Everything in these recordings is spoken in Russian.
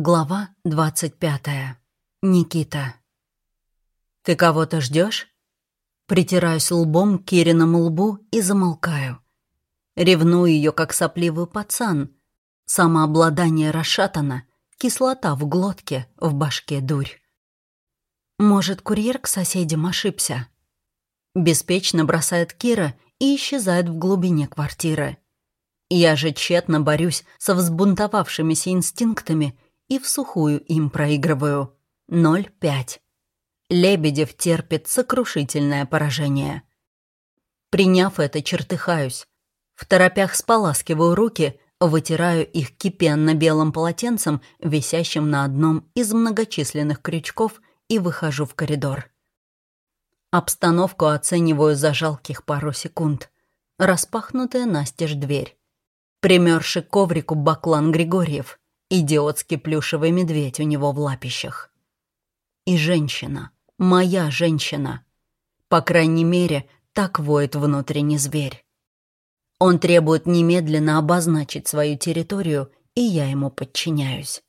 Глава двадцать пятая. Никита. «Ты кого-то ждешь? Притираюсь лбом к Кириному лбу и замолкаю. Ревную ее, как сопливый пацан. Самообладание расшатано, кислота в глотке, в башке дурь. Может, курьер к соседям ошибся? Беспечно бросает Кира и исчезает в глубине квартиры. Я же тщетно борюсь со взбунтовавшимися инстинктами и в сухую им проигрываю. 0-5. Лебедев терпит сокрушительное поражение. Приняв это, чертыхаюсь. В торопях споласкиваю руки, вытираю их кипенно-белым полотенцем, висящим на одном из многочисленных крючков, и выхожу в коридор. Обстановку оцениваю за жалких пару секунд. Распахнутая настежь дверь. Примерший к коврику Баклан Григорьев. Идиотский плюшевый медведь у него в лапищах. И женщина. Моя женщина. По крайней мере, так воет внутренний зверь. Он требует немедленно обозначить свою территорию, и я ему подчиняюсь.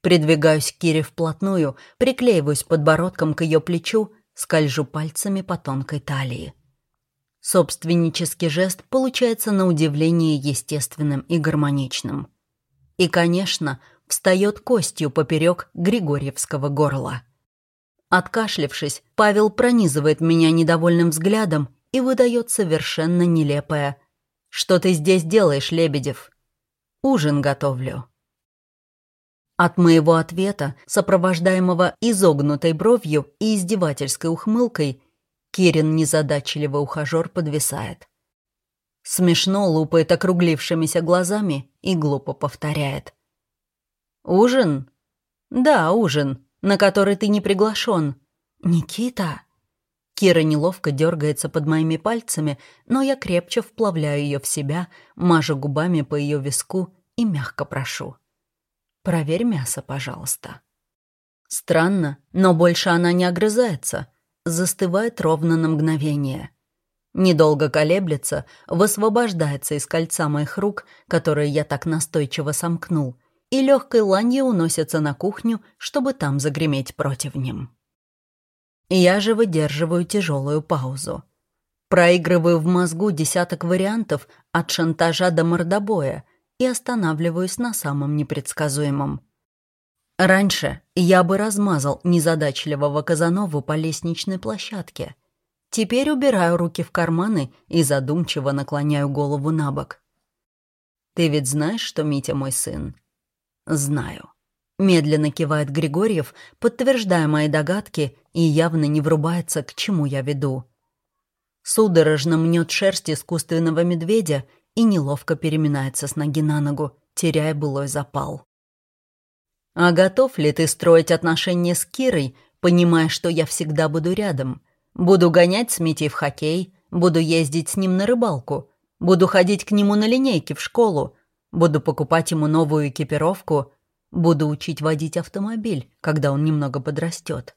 Придвигаюсь к Кире вплотную, приклеиваюсь подбородком к ее плечу, скольжу пальцами по тонкой талии. Собственнический жест получается на удивление естественным и гармоничным. И, конечно, встает костью поперек Григорьевского горла. Откашлившись, Павел пронизывает меня недовольным взглядом и выдает совершенно нелепое «Что ты здесь делаешь, Лебедев?» «Ужин готовлю». От моего ответа, сопровождаемого изогнутой бровью и издевательской ухмылкой, Кирин незадачливый ухажер подвисает. Смешно лупает округлившимися глазами и глупо повторяет. «Ужин? Да, ужин, на который ты не приглашен. Никита?» Кира неловко дергается под моими пальцами, но я крепче вплавляю ее в себя, мажу губами по ее виску и мягко прошу. «Проверь мясо, пожалуйста». Странно, но больше она не огрызается — застывает ровно на мгновение. Недолго колеблется, высвобождается из кольца моих рук, которые я так настойчиво сомкнул, и легкой ланью уносится на кухню, чтобы там загреметь против ним. Я же выдерживаю тяжелую паузу. Проигрываю в мозгу десяток вариантов от шантажа до мордобоя и останавливаюсь на самом непредсказуемом. Раньше я бы размазал незадачливого Казанову по лестничной площадке. Теперь убираю руки в карманы и задумчиво наклоняю голову на бок. «Ты ведь знаешь, что Митя мой сын?» «Знаю». Медленно кивает Григорьев, подтверждая мои догадки и явно не врубается, к чему я веду. Судорожно мнет шерсть искусственного медведя и неловко переминается с ноги на ногу, теряя былой запал. А готов ли ты строить отношения с Кирой, понимая, что я всегда буду рядом? Буду гонять с Митей в хоккей, буду ездить с ним на рыбалку, буду ходить к нему на линейке в школу, буду покупать ему новую экипировку, буду учить водить автомобиль, когда он немного подрастет.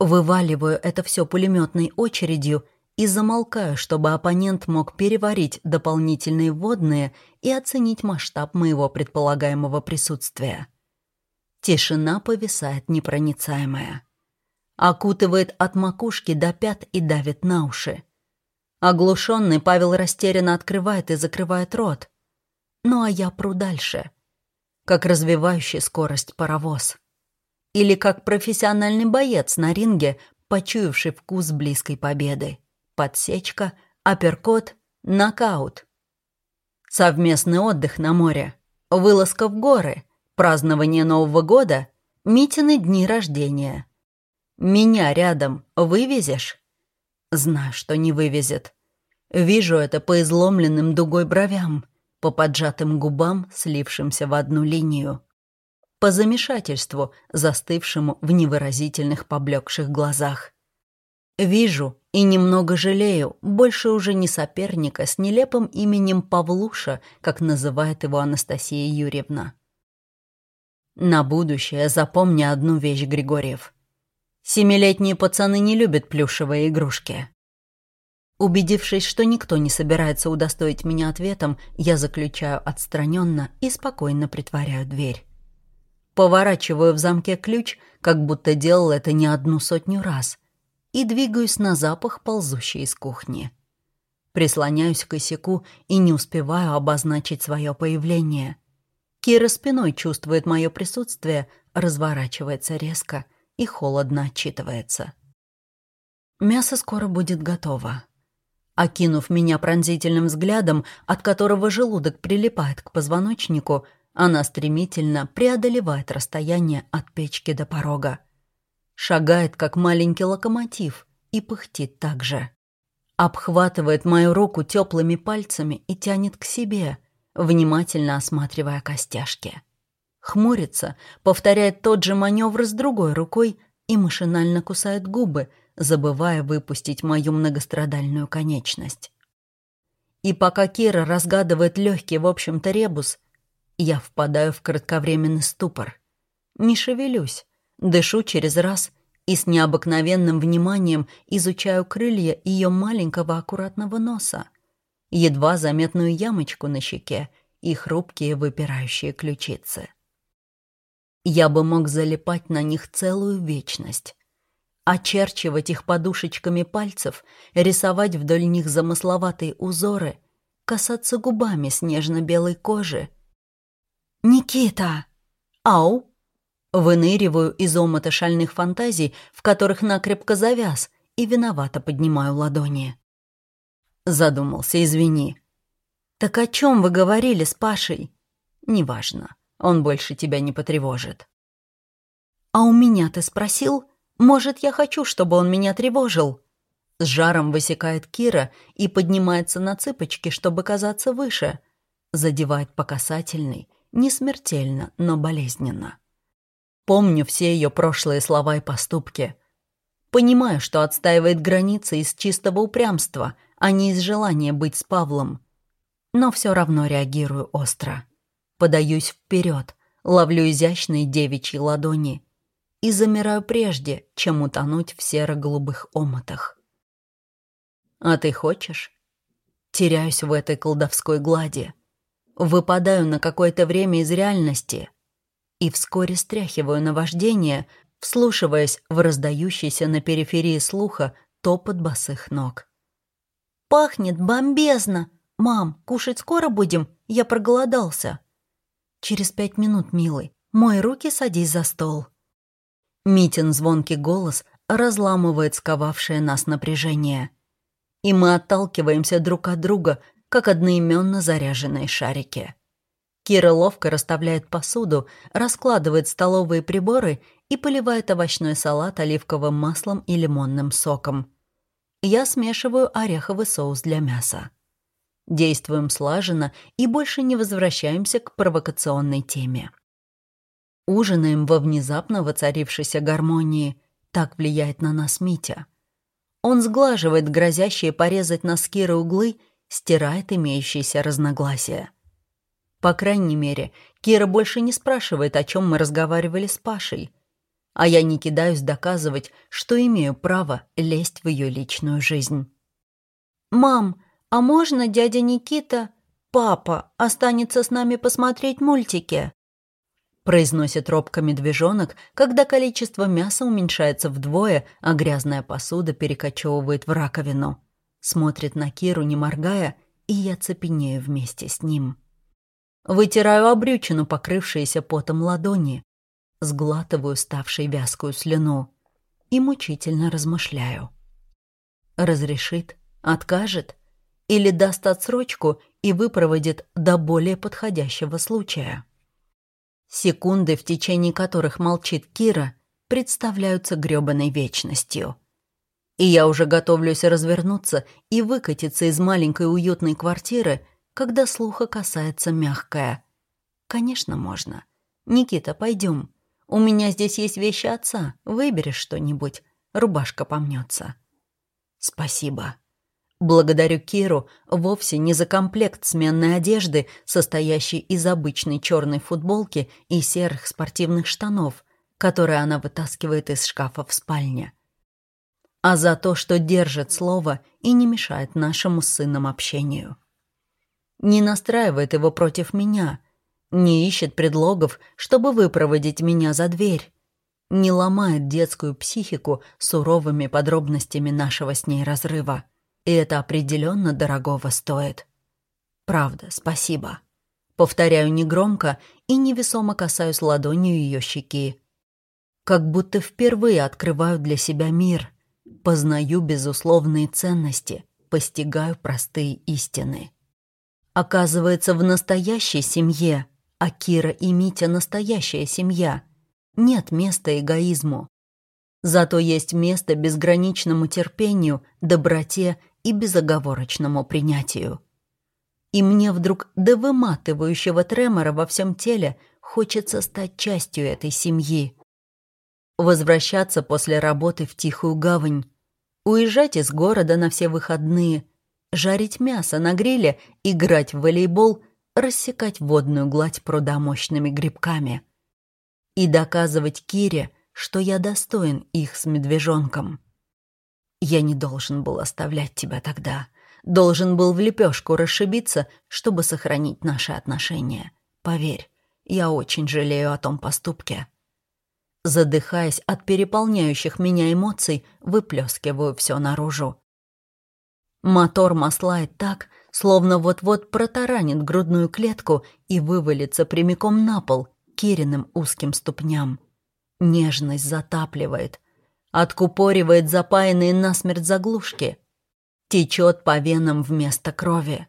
Вываливаю это все пулеметной очередью и замолкаю, чтобы оппонент мог переварить дополнительные вводные и оценить масштаб моего предполагаемого присутствия. Тишина повисает непроницаемая. Окутывает от макушки до пят и давит на уши. Оглушенный Павел растерянно открывает и закрывает рот. Ну а я пру дальше. Как развивающий скорость паровоз. Или как профессиональный боец на ринге, почуявший вкус близкой победы. Подсечка, апперкот, нокаут. Совместный отдых на море, вылазка в горы — празднование Нового года, Митины дни рождения. Меня рядом вывезешь? Знаю, что не вывезет. Вижу это по изломленным дугой бровям, по поджатым губам, слившимся в одну линию. По замешательству, застывшему в невыразительных поблекших глазах. Вижу и немного жалею, больше уже не соперника с нелепым именем Павлуша, как называет его Анастасия Юрьевна. На будущее запомни одну вещь, Григорьев. Семилетние пацаны не любят плюшевые игрушки. Убедившись, что никто не собирается удостоить меня ответом, я заключаю отстраненно и спокойно притворяю дверь. Поворачиваю в замке ключ, как будто делал это не одну сотню раз, и двигаюсь на запах, ползущий из кухни. Прислоняюсь к косяку и не успеваю обозначить свое появление. Кира спиной чувствует мое присутствие, разворачивается резко и холодно отчитывается. Мясо скоро будет готово. Окинув меня пронзительным взглядом, от которого желудок прилипает к позвоночнику, она стремительно преодолевает расстояние от печки до порога. Шагает, как маленький локомотив, и пыхтит так же. Обхватывает мою руку теплыми пальцами и тянет к себе, внимательно осматривая костяшки. Хмурится, повторяет тот же маневр с другой рукой и машинально кусает губы, забывая выпустить мою многострадальную конечность. И пока Кира разгадывает легкий, в общем-то, ребус, я впадаю в кратковременный ступор. Не шевелюсь, дышу через раз и с необыкновенным вниманием изучаю крылья ее маленького аккуратного носа, едва заметную ямочку на щеке и хрупкие выпирающие ключицы. Я бы мог залипать на них целую вечность, очерчивать их подушечками пальцев, рисовать вдоль них замысловатые узоры, касаться губами снежно-белой кожи — «Никита!» «Ау!» Выныриваю из омута шальных фантазий, в которых накрепко завяз, и виновато поднимаю ладони. Задумался, извини. «Так о чем вы говорили с Пашей?» «Неважно, он больше тебя не потревожит». «А у меня ты спросил? Может, я хочу, чтобы он меня тревожил?» С жаром высекает Кира и поднимается на цыпочки, чтобы казаться выше. Задевает по касательной, не смертельно, но болезненно. Помню все ее прошлые слова и поступки. Понимаю, что отстаивает границы из чистого упрямства, а не из желания быть с Павлом. Но все равно реагирую остро. Подаюсь вперед, ловлю изящные девичьи ладони и замираю прежде, чем утонуть в серо-голубых омотах. «А ты хочешь?» Теряюсь в этой колдовской глади — Выпадаю на какое-то время из реальности и вскоре стряхиваю наваждение, вслушиваясь в раздающийся на периферии слуха топот босых ног. «Пахнет бомбезно! Мам, кушать скоро будем? Я проголодался!» «Через пять минут, милый. Мой руки, садись за стол». Митин звонкий голос разламывает сковавшее нас напряжение. И мы отталкиваемся друг от друга, как одноименно заряженные шарики. Кира ловко расставляет посуду, раскладывает столовые приборы и поливает овощной салат оливковым маслом и лимонным соком. Я смешиваю ореховый соус для мяса. Действуем слаженно и больше не возвращаемся к провокационной теме. Ужинаем во внезапно воцарившейся гармонии. Так влияет на нас Митя. Он сглаживает грозящие порезать нас Киры углы стирает имеющиеся разногласия. По крайней мере, Кира больше не спрашивает, о чем мы разговаривали с Пашей, а я не кидаюсь доказывать, что имею право лезть в ее личную жизнь. «Мам, а можно дядя Никита, папа, останется с нами посмотреть мультики?» произносит робко медвежонок, когда количество мяса уменьшается вдвое, а грязная посуда перекочевывает в раковину смотрит на Киру, не моргая, и я цепенею вместе с ним. Вытираю обрючину, покрывшиеся потом ладони, сглатываю ставшей вязкую слюну и мучительно размышляю. Разрешит, откажет или даст отсрочку и выпроводит до более подходящего случая. Секунды, в течение которых молчит Кира, представляются грёбаной вечностью — и я уже готовлюсь развернуться и выкатиться из маленькой уютной квартиры, когда слуха касается мягкое. Конечно, можно. Никита, пойдем. У меня здесь есть вещи отца. Выберешь что-нибудь. Рубашка помнется. Спасибо. Благодарю Киру вовсе не за комплект сменной одежды, состоящий из обычной черной футболки и серых спортивных штанов, которые она вытаскивает из шкафа в спальне а за то, что держит слово и не мешает нашему с сыном общению. Не настраивает его против меня, Не ищет предлогов, чтобы выпроводить меня за дверь. Не ломает детскую психику суровыми подробностями нашего с ней разрыва. И это определенно дорогого стоит. Правда, спасибо. Повторяю негромко и невесомо касаюсь ладонью ее щеки. Как будто впервые открываю для себя мир, познаю безусловные ценности, постигаю простые истины. Оказывается, в настоящей семье, а Кира и Митя настоящая семья, нет места эгоизму. Зато есть место безграничному терпению, доброте и безоговорочному принятию и мне вдруг до выматывающего тремора во всем теле хочется стать частью этой семьи. Возвращаться после работы в тихую гавань, уезжать из города на все выходные, жарить мясо на гриле, играть в волейбол, рассекать водную гладь пруда мощными грибками. И доказывать Кире, что я достоин их с медвежонком. Я не должен был оставлять тебя тогда должен был в лепешку расшибиться, чтобы сохранить наши отношения. Поверь, я очень жалею о том поступке. Задыхаясь от переполняющих меня эмоций, выплескиваю все наружу. Мотор маслает так, словно вот-вот протаранит грудную клетку и вывалится прямиком на пол Кириным узким ступням. Нежность затапливает, откупоривает запаянные насмерть заглушки — течет по венам вместо крови.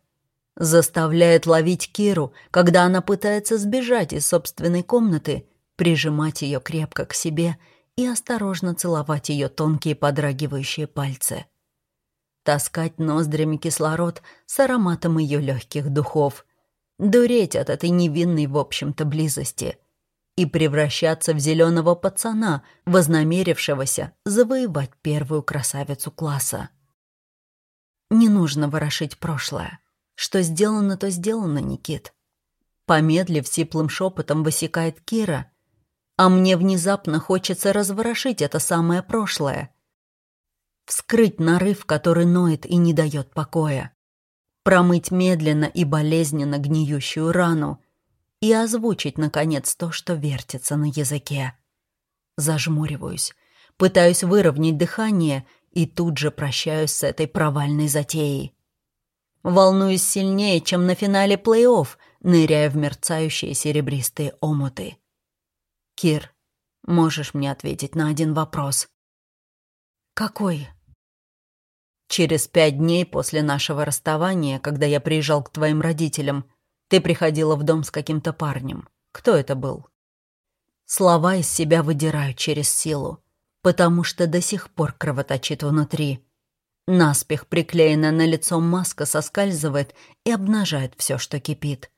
Заставляет ловить Киру, когда она пытается сбежать из собственной комнаты, прижимать ее крепко к себе и осторожно целовать ее тонкие подрагивающие пальцы. Таскать ноздрями кислород с ароматом ее легких духов. Дуреть от этой невинной, в общем-то, близости. И превращаться в зеленого пацана, вознамерившегося завоевать первую красавицу класса. Не нужно ворошить прошлое. Что сделано, то сделано, Никит. Помедлив, сиплым шепотом высекает Кира, а мне внезапно хочется разворошить это самое прошлое. Вскрыть нарыв, который ноет и не дает покоя. Промыть медленно и болезненно гниющую рану и озвучить, наконец, то, что вертится на языке. Зажмуриваюсь, пытаюсь выровнять дыхание и тут же прощаюсь с этой провальной затеей. Волнуюсь сильнее, чем на финале плей-офф, ныряя в мерцающие серебристые омуты. «Кир, можешь мне ответить на один вопрос?» «Какой?» «Через пять дней после нашего расставания, когда я приезжал к твоим родителям, ты приходила в дом с каким-то парнем. Кто это был?» Слова из себя выдираю через силу потому что до сих пор кровоточит внутри. Наспех приклеенная на лицо маска соскальзывает и обнажает все, что кипит.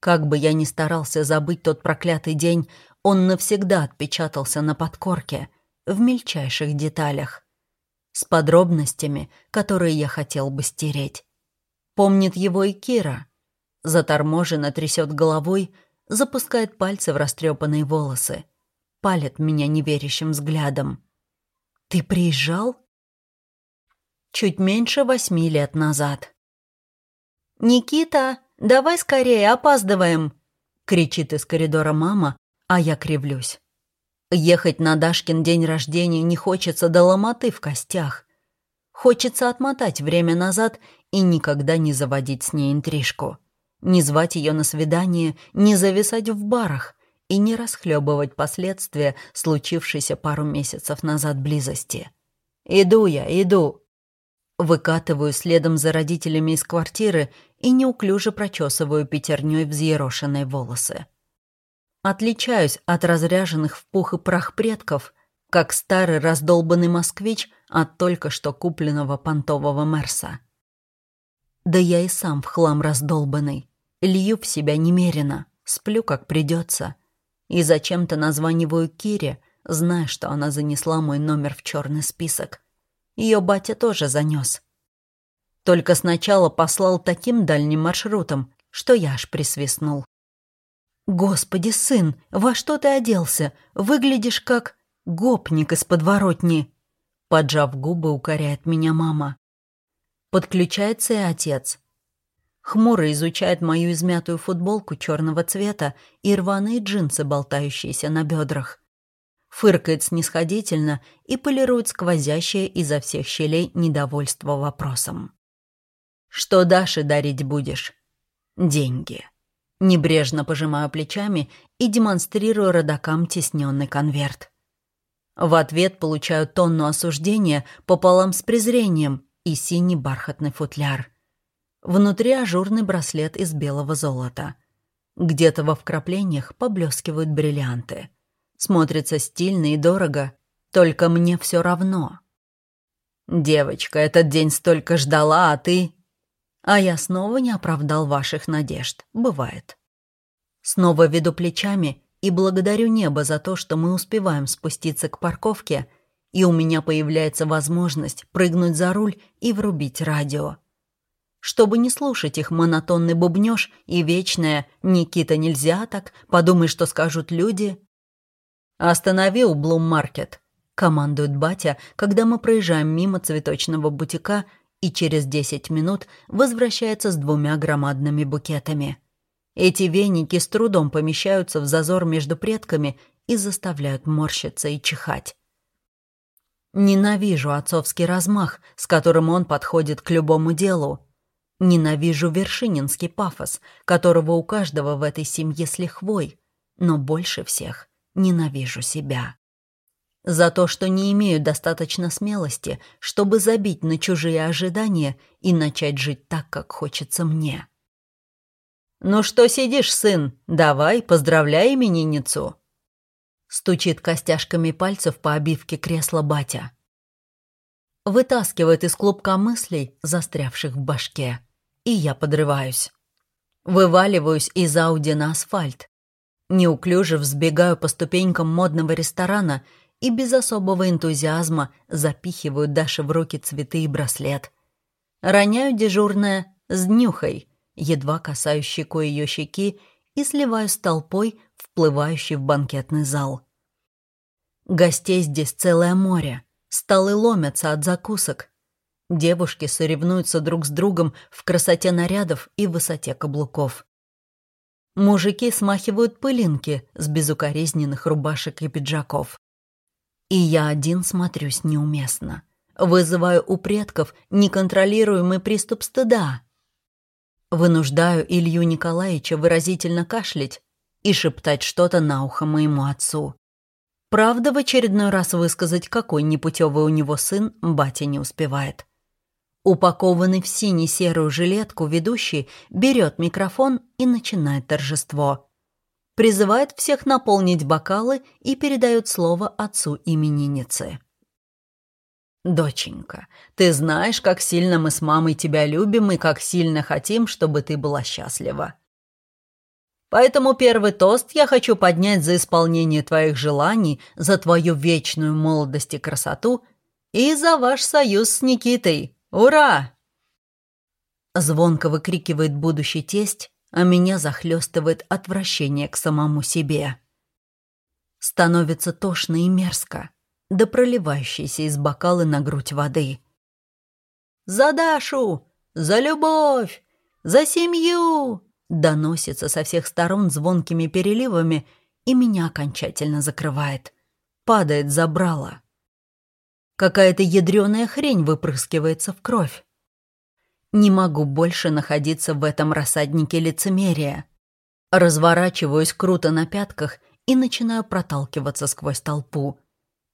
Как бы я ни старался забыть тот проклятый день, он навсегда отпечатался на подкорке, в мельчайших деталях. С подробностями, которые я хотел бы стереть. Помнит его и Кира. Заторможенно трясет головой, запускает пальцы в растрепанные волосы палит меня неверящим взглядом. «Ты приезжал?» Чуть меньше восьми лет назад. «Никита, давай скорее, опаздываем!» — кричит из коридора мама, а я кривлюсь. Ехать на Дашкин день рождения не хочется до ломоты в костях. Хочется отмотать время назад и никогда не заводить с ней интрижку. Не звать ее на свидание, не зависать в барах и не расхлебывать последствия случившейся пару месяцев назад близости. «Иду я, иду!» Выкатываю следом за родителями из квартиры и неуклюже прочесываю пятерней взъерошенные волосы. Отличаюсь от разряженных в пух и прах предков, как старый раздолбанный москвич от только что купленного понтового Мерса. Да я и сам в хлам раздолбанный, лью в себя немерено, сплю как придется — и зачем-то названиваю Кире, зная, что она занесла мой номер в черный список. Ее батя тоже занес. Только сначала послал таким дальним маршрутом, что я аж присвистнул. «Господи, сын, во что ты оделся? Выглядишь как гопник из подворотни!» Поджав губы, укоряет меня мама. Подключается и отец. хмуро изучает мою измятую футболку черного цвета и рваные джинсы, болтающиеся на бедрах. Фыркает снисходительно и полирует сквозящее изо всех щелей недовольство вопросом. «Что Даше дарить будешь?» «Деньги». Небрежно пожимаю плечами и демонстрирую родакам тесненный конверт. В ответ получаю тонну осуждения пополам с презрением и синий бархатный футляр. Внутри ажурный браслет из белого золота. Где-то во вкраплениях поблескивают бриллианты. Смотрится стильно и дорого, только мне все равно. «Девочка, этот день столько ждала, а ты...» А я снова не оправдал ваших надежд. Бывает. Снова веду плечами и благодарю небо за то, что мы успеваем спуститься к парковке, и у меня появляется возможность прыгнуть за руль и врубить радио. Чтобы не слушать их монотонный бубнёж и вечное «Никита, нельзя так, подумай, что скажут люди». «Останови у Блум-маркет», — командует батя, когда мы проезжаем мимо цветочного бутика и через десять минут возвращается с двумя громадными букетами. Эти веники с трудом помещаются в зазор между предками и заставляют морщиться и чихать. Ненавижу отцовский размах, с которым он подходит к любому делу. Ненавижу вершининский пафос, которого у каждого в этой семье с лихвой. Но больше всех ненавижу себя. За то, что не имею достаточно смелости, чтобы забить на чужие ожидания и начать жить так, как хочется мне. «Ну что сидишь, сын? Давай, поздравляй именинницу!» Стучит костяшками пальцев по обивке кресла батя. Вытаскивает из клубка мыслей, застрявших в башке. И я подрываюсь. Вываливаюсь из Ауди на асфальт. Неуклюже взбегаю по ступенькам модного ресторана и без особого энтузиазма запихиваю Даше в руки цветы и браслет. Роняю дежурное с днюхой, едва касаюсь щекой ее щеки и сливаю с толпой, вплывающей в банкетный зал. Гостей здесь целое море. Столы ломятся от закусок. Девушки соревнуются друг с другом в красоте нарядов и высоте каблуков. Мужики смахивают пылинки с безукоризненных рубашек и пиджаков. И я один смотрюсь неуместно. Вызываю у предков неконтролируемый приступ стыда. Вынуждаю Илью Николаевича выразительно кашлять и шептать что-то на ухо моему отцу. Правда, в очередной раз высказать, какой непутевый у него сын, батя не успевает. Упакованный в сине-серую жилетку ведущий берет микрофон и начинает торжество призывает всех наполнить бокалы и передает слово отцу именинницы. «Доченька, ты знаешь, как сильно мы с мамой тебя любим и как сильно хотим, чтобы ты была счастлива. Поэтому первый тост я хочу поднять за исполнение твоих желаний, за твою вечную молодость и красоту и за ваш союз с Никитой. Ура!» Звонко выкрикивает будущий тесть, а меня захлестывает отвращение к самому себе. Становится тошно и мерзко, да проливающейся из бокала на грудь воды. «За Дашу! За любовь! За семью!» Доносится со всех сторон звонкими переливами и меня окончательно закрывает. Падает забрало. Какая-то ядреная хрень выпрыскивается в кровь. Не могу больше находиться в этом рассаднике лицемерия. Разворачиваюсь круто на пятках и начинаю проталкиваться сквозь толпу.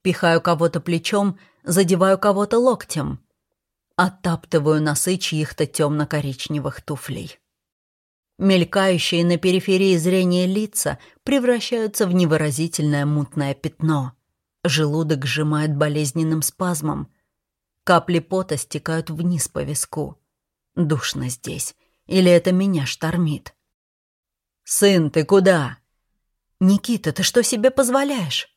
Пихаю кого-то плечом, задеваю кого-то локтем. Оттаптываю носы чьих-то темно-коричневых туфлей. Мелькающие на периферии зрения лица превращаются в невыразительное мутное пятно. Желудок сжимает болезненным спазмом. Капли пота стекают вниз по виску. Душно здесь. Или это меня штормит? «Сын, ты куда?» «Никита, ты что себе позволяешь?»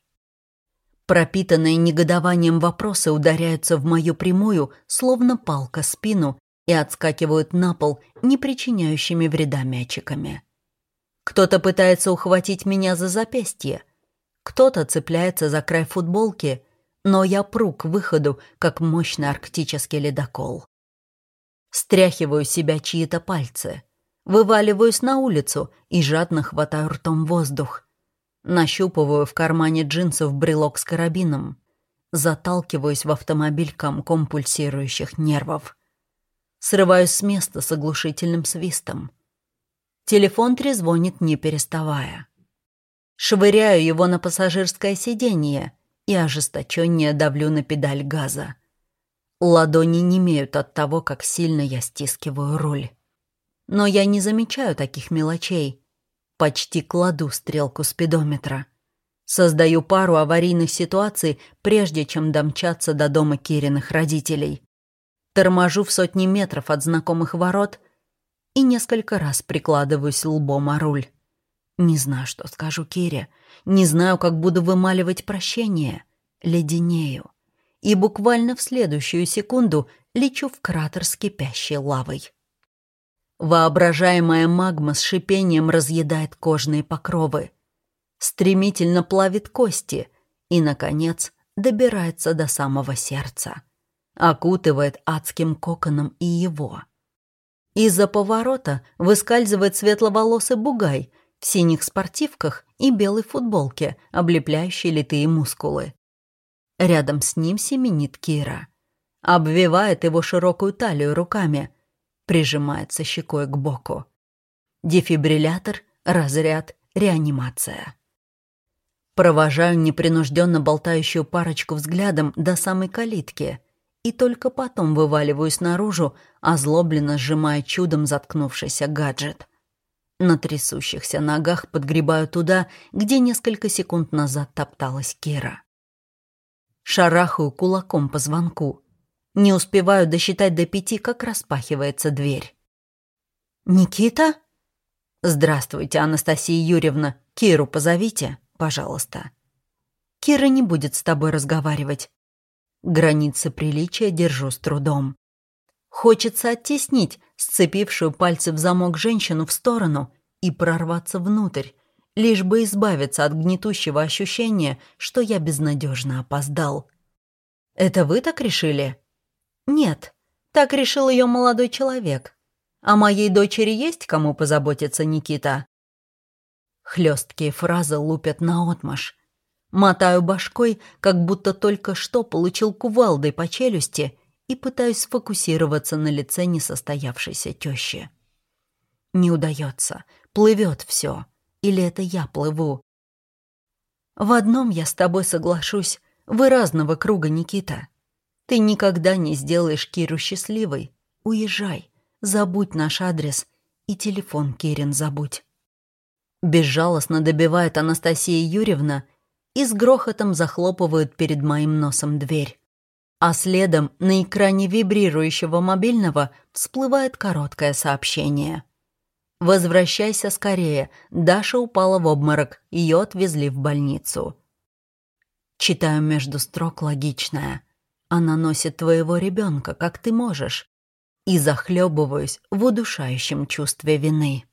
Пропитанные негодованием вопросы ударяются в мою прямую, словно палка, спину и отскакивают на пол не причиняющими вреда мячиками. Кто-то пытается ухватить меня за запястье, кто-то цепляется за край футболки, но я пру к выходу, как мощный арктический ледокол. Стряхиваю себя чьи-то пальцы. Вываливаюсь на улицу и жадно хватаю ртом воздух. Нащупываю в кармане джинсов брелок с карабином. Заталкиваюсь в автомобиль комком пульсирующих нервов. Срываюсь с места с оглушительным свистом. Телефон трезвонит, не переставая. Швыряю его на пассажирское сиденье и ожесточеннее давлю на педаль газа. Ладони не имеют от того, как сильно я стискиваю руль. Но я не замечаю таких мелочей. Почти кладу стрелку спидометра. Создаю пару аварийных ситуаций, прежде чем домчаться до дома Кириных родителей. Торможу в сотни метров от знакомых ворот и несколько раз прикладываюсь лбом о руль. Не знаю, что скажу Кире. Не знаю, как буду вымаливать прощение. Леденею. И буквально в следующую секунду лечу в кратер с кипящей лавой. Воображаемая магма с шипением разъедает кожные покровы, стремительно плавит кости и, наконец, добирается до самого сердца, окутывает адским коконом и его. Из-за поворота выскальзывает светловолосый бугай в синих спортивках и белой футболке, облепляющей литые мускулы. Рядом с ним семенит Кира. Обвивает его широкую талию руками – прижимается щекой к боку. Дефибриллятор, разряд, реанимация. Провожаю непринужденно болтающую парочку взглядом до самой калитки и только потом вываливаюсь наружу, озлобленно сжимая чудом заткнувшийся гаджет. На трясущихся ногах подгребаю туда, где несколько секунд назад топталась Кира. Шарахаю кулаком по звонку — не успеваю досчитать до пяти, как распахивается дверь. «Никита?» «Здравствуйте, Анастасия Юрьевна. Киру позовите, пожалуйста». «Кира не будет с тобой разговаривать. Границы приличия держу с трудом. Хочется оттеснить сцепившую пальцы в замок женщину в сторону и прорваться внутрь, лишь бы избавиться от гнетущего ощущения, что я безнадежно опоздал. «Это вы так решили?» Нет, так решил ее молодой человек. А моей дочери есть кому позаботиться, Никита? Хлесткие фразы лупят наотмашь. Мотаю башкой, как будто только что получил кувалдой по челюсти и пытаюсь сфокусироваться на лице несостоявшейся тещи. Не удается, плывет все. Или это я плыву? В одном я с тобой соглашусь. Вы разного круга, Никита. Ты никогда не сделаешь Киру счастливой. Уезжай, забудь наш адрес и телефон Кирин забудь. Безжалостно добивает Анастасия Юрьевна и с грохотом захлопывает перед моим носом дверь. А следом на экране вибрирующего мобильного всплывает короткое сообщение. «Возвращайся скорее. Даша упала в обморок. Ее отвезли в больницу». Читаю между строк логичное. Она носит твоего ребенка, как ты можешь, и захлебываюсь в удушающем чувстве вины.